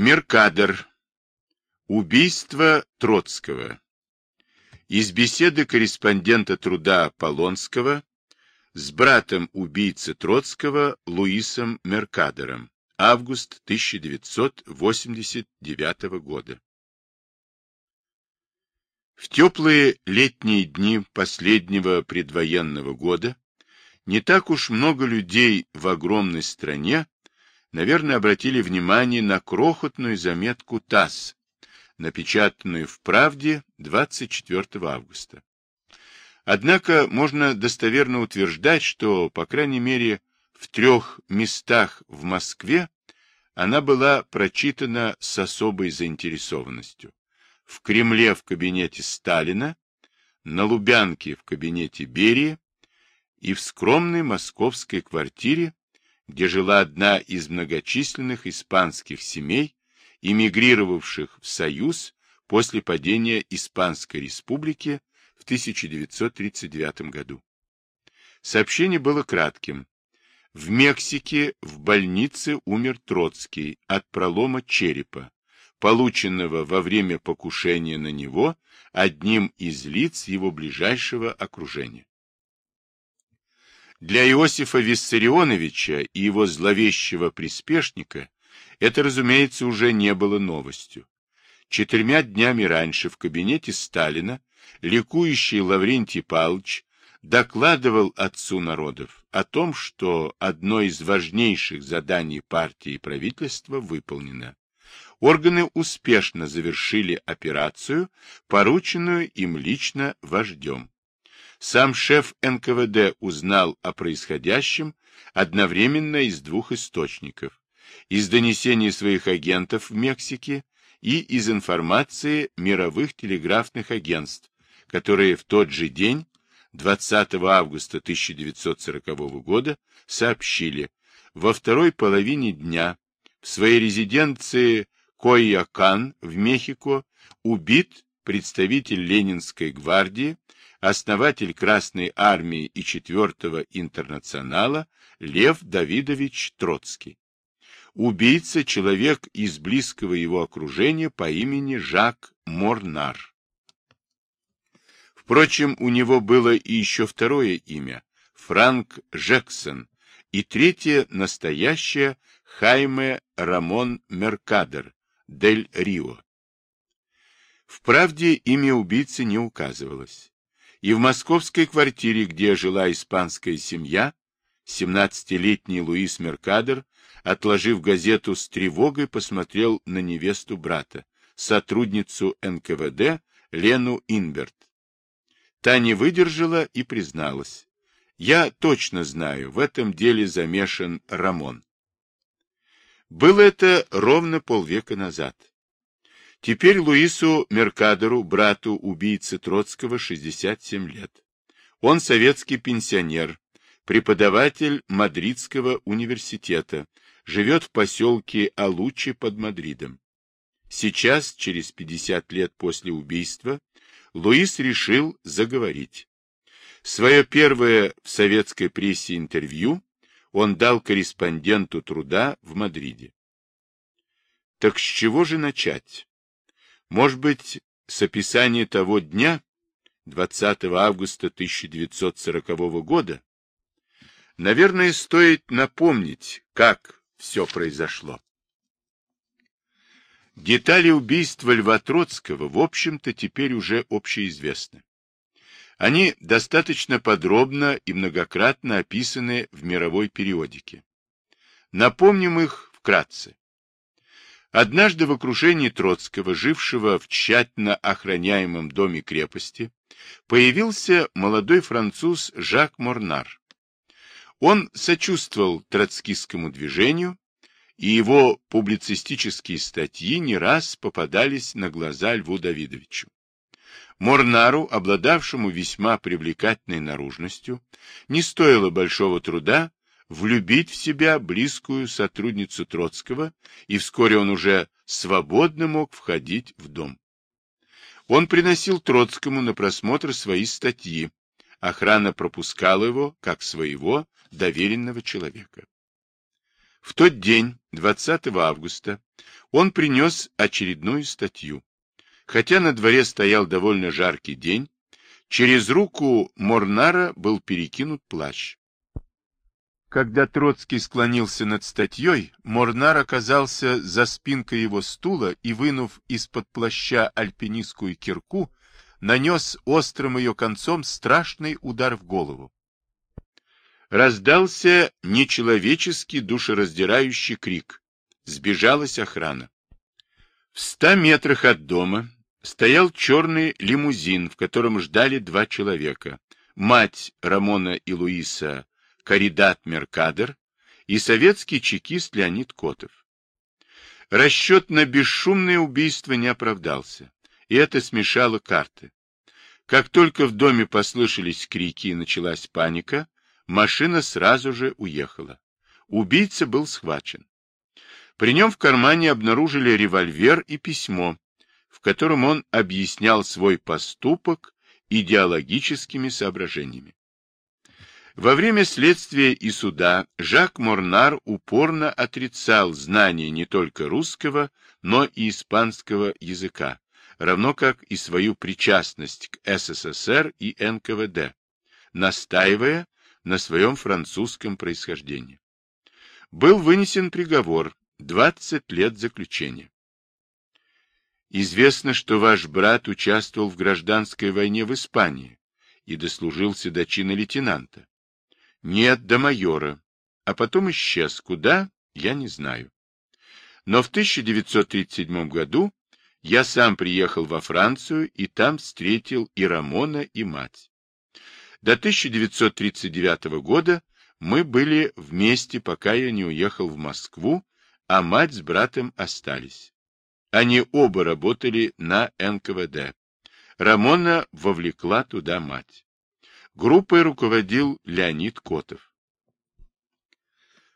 Меркадер. Убийство Троцкого. Из беседы корреспондента труда Полонского с братом убийцы Троцкого Луисом Меркадером. Август 1989 года. В теплые летние дни последнего предвоенного года не так уж много людей в огромной стране наверное, обратили внимание на крохотную заметку ТАСС, напечатанную в «Правде» 24 августа. Однако можно достоверно утверждать, что, по крайней мере, в трех местах в Москве она была прочитана с особой заинтересованностью. В Кремле в кабинете Сталина, на Лубянке в кабинете Берии и в скромной московской квартире где жила одна из многочисленных испанских семей, эмигрировавших в Союз после падения Испанской Республики в 1939 году. Сообщение было кратким. В Мексике в больнице умер Троцкий от пролома черепа, полученного во время покушения на него одним из лиц его ближайшего окружения. Для Иосифа Виссарионовича и его зловещего приспешника это, разумеется, уже не было новостью. Четырьмя днями раньше в кабинете Сталина ликующий Лаврентий Павлович докладывал отцу народов о том, что одно из важнейших заданий партии и правительства выполнено. Органы успешно завершили операцию, порученную им лично вождем. Сам шеф НКВД узнал о происходящем одновременно из двух источников. Из донесений своих агентов в Мексике и из информации мировых телеграфных агентств, которые в тот же день, 20 августа 1940 года, сообщили, во второй половине дня в своей резиденции Койякан в Мехико убит представитель Ленинской гвардии основатель Красной Армии и Четвертого Интернационала Лев Давидович Троцкий. Убийца – человек из близкого его окружения по имени Жак Морнар. Впрочем, у него было и еще второе имя – Франк Жексон, и третье – настоящее Хайме Рамон Меркадер, Дель Рио. В правде имя убийцы не указывалось и в московской квартире, где жила испанская семья, 17-летний Луис Меркадер, отложив газету с тревогой, посмотрел на невесту брата, сотрудницу НКВД Лену Инберт. Та не выдержала и призналась. Я точно знаю, в этом деле замешан Рамон. Было это ровно полвека назад. Теперь Луису Меркадеру, брату убийцы Троцкого, 67 лет. Он советский пенсионер, преподаватель Мадридского университета, живет в поселке Алучи под Мадридом. Сейчас, через 50 лет после убийства, Луис решил заговорить. Свое первое в советской прессе интервью он дал корреспонденту труда в Мадриде. Так с чего же начать? Может быть, с описания того дня, 20 августа 1940 года, наверное, стоит напомнить, как все произошло. Детали убийства Льва Троцкого, в общем-то, теперь уже общеизвестны. Они достаточно подробно и многократно описаны в мировой периодике. Напомним их вкратце. Однажды в окружении Троцкого, жившего в тщательно охраняемом доме крепости, появился молодой француз Жак Морнар. Он сочувствовал троцкистскому движению, и его публицистические статьи не раз попадались на глаза Льву Давидовичу. Морнару, обладавшему весьма привлекательной наружностью, не стоило большого труда влюбить в себя близкую сотрудницу Троцкого, и вскоре он уже свободно мог входить в дом. Он приносил Троцкому на просмотр свои статьи. Охрана пропускала его, как своего, доверенного человека. В тот день, 20 августа, он принес очередную статью. Хотя на дворе стоял довольно жаркий день, через руку Морнара был перекинут плащ. Когда Троцкий склонился над статьей, Морнар оказался за спинкой его стула и, вынув из-под плаща альпинистскую кирку, нанес острым ее концом страшный удар в голову. Раздался нечеловеческий душераздирающий крик. Сбежалась охрана. В ста метрах от дома стоял черный лимузин, в котором ждали два человека. Мать Рамона и Луиса Каридат Меркадер и советский чекист Леонид Котов. Расчет на бесшумное убийство не оправдался, и это смешало карты. Как только в доме послышались крики и началась паника, машина сразу же уехала. Убийца был схвачен. При нем в кармане обнаружили револьвер и письмо, в котором он объяснял свой поступок идеологическими соображениями. Во время следствия и суда Жак Морнар упорно отрицал знание не только русского, но и испанского языка, равно как и свою причастность к СССР и НКВД, настаивая на своем французском происхождении. Был вынесен приговор 20 лет заключения. Известно, что ваш брат участвовал в гражданской войне в Испании и дослужился до чина лейтенанта. Нет, до майора. А потом исчез. Куда? Я не знаю. Но в 1937 году я сам приехал во Францию и там встретил и Рамона, и мать. До 1939 года мы были вместе, пока я не уехал в Москву, а мать с братом остались. Они оба работали на НКВД. Рамона вовлекла туда мать. Группой руководил Леонид Котов.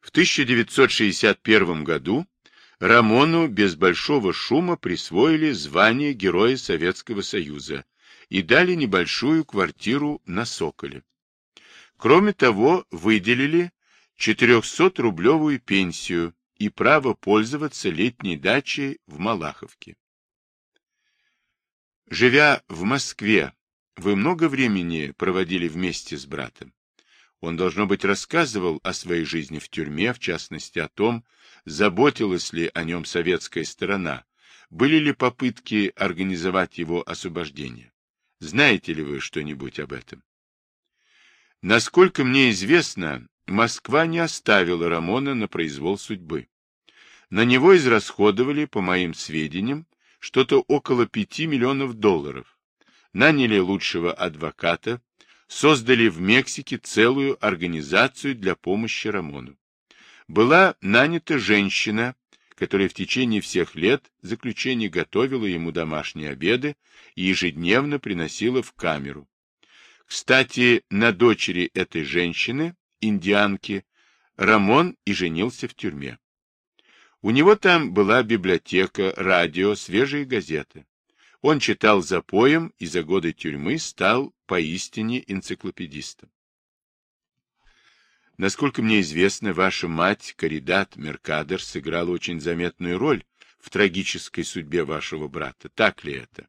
В 1961 году Рамону без большого шума присвоили звание Героя Советского Союза и дали небольшую квартиру на Соколе. Кроме того, выделили 400-рублевую пенсию и право пользоваться летней дачей в Малаховке. Живя в Москве вы много времени проводили вместе с братом? Он, должно быть, рассказывал о своей жизни в тюрьме, в частности о том, заботилась ли о нем советская сторона, были ли попытки организовать его освобождение. Знаете ли вы что-нибудь об этом? Насколько мне известно, Москва не оставила Рамона на произвол судьбы. На него израсходовали, по моим сведениям, что-то около пяти миллионов долларов, наняли лучшего адвоката, создали в Мексике целую организацию для помощи Рамону. Была нанята женщина, которая в течение всех лет заключения готовила ему домашние обеды и ежедневно приносила в камеру. Кстати, на дочери этой женщины, индианки, Рамон и женился в тюрьме. У него там была библиотека, радио, свежие газеты. Он читал за поем и за годы тюрьмы стал поистине энциклопедистом. Насколько мне известно, ваша мать, Каридат Меркадер, сыграла очень заметную роль в трагической судьбе вашего брата. Так ли это?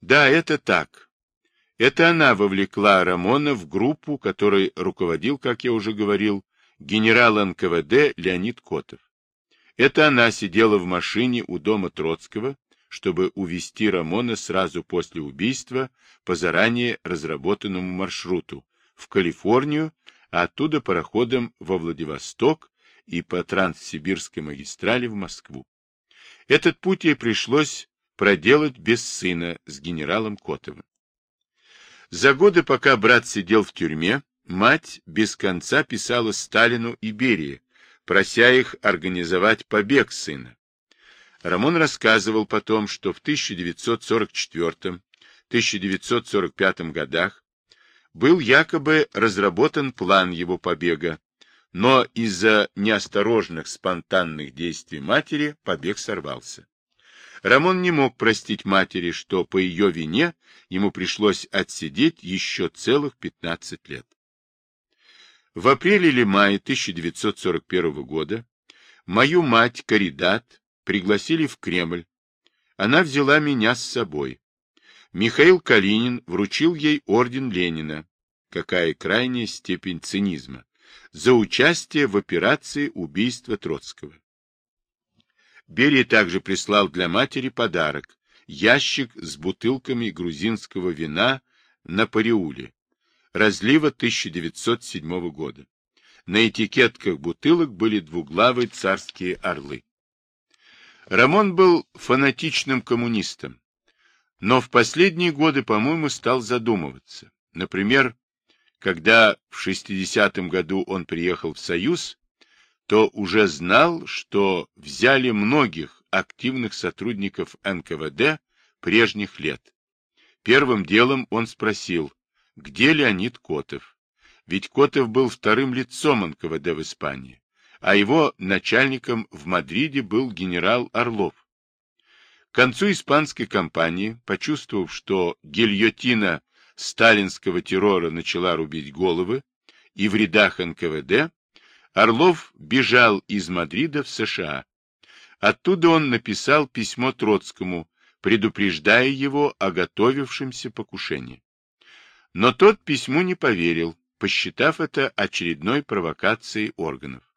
Да, это так. Это она вовлекла Рамона в группу, которой руководил, как я уже говорил, генерал НКВД Леонид Котов. Это она сидела в машине у дома Троцкого чтобы увести Рамона сразу после убийства по заранее разработанному маршруту в Калифорнию, а оттуда пароходом во Владивосток и по Транссибирской магистрали в Москву. Этот путь ей пришлось проделать без сына с генералом Котовым. За годы, пока брат сидел в тюрьме, мать без конца писала Сталину и Берии, прося их организовать побег сына. Рамон рассказывал потом, что в 1944-1945 годах был якобы разработан план его побега, но из-за неосторожных спонтанных действий матери побег сорвался. Рамон не мог простить матери, что по ее вине ему пришлось отсидеть еще целых 15 лет. В апреле или мае 1941 года мою мать Каридат пригласили в Кремль. Она взяла меня с собой. Михаил Калинин вручил ей орден Ленина, какая крайняя степень цинизма, за участие в операции убийства Троцкого. Берия также прислал для матери подарок – ящик с бутылками грузинского вина на Париуле, разлива 1907 года. На этикетках бутылок были двуглавые царские орлы. Рамон был фанатичным коммунистом, но в последние годы, по-моему, стал задумываться. Например, когда в 60-м году он приехал в Союз, то уже знал, что взяли многих активных сотрудников НКВД прежних лет. Первым делом он спросил, где Леонид Котов? Ведь Котов был вторым лицом НКВД в Испании, а его начальником в Мадриде был генерал Орлов. К концу испанской кампании, почувствовав, что гильотина сталинского террора начала рубить головы, и в рядах НКВД, Орлов бежал из Мадрида в США. Оттуда он написал письмо Троцкому, предупреждая его о готовившемся покушении. Но тот письму не поверил, посчитав это очередной провокацией органов.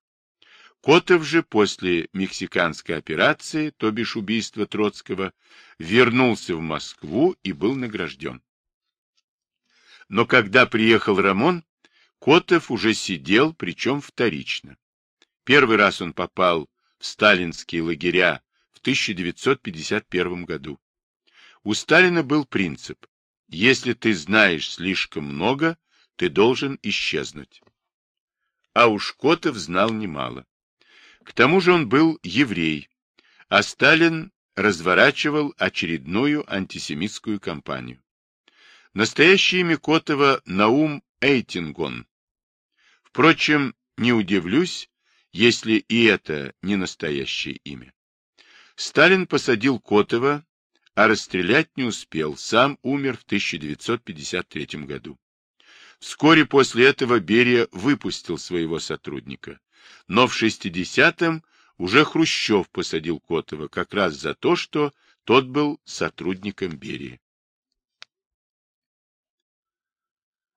Котов же после мексиканской операции, то бишь убийства Троцкого, вернулся в Москву и был награжден. Но когда приехал Рамон, Котов уже сидел, причем вторично. Первый раз он попал в сталинские лагеря в 1951 году. У Сталина был принцип «если ты знаешь слишком много, ты должен исчезнуть». А уж Котов знал немало. К тому же он был еврей, а Сталин разворачивал очередную антисемитскую кампанию. Настоящее имя Котова Наум Эйтингон. Впрочем, не удивлюсь, если и это не настоящее имя. Сталин посадил Котова, а расстрелять не успел, сам умер в 1953 году. Вскоре после этого Берия выпустил своего сотрудника, но в 60-м уже Хрущев посадил Котова как раз за то, что тот был сотрудником Берии.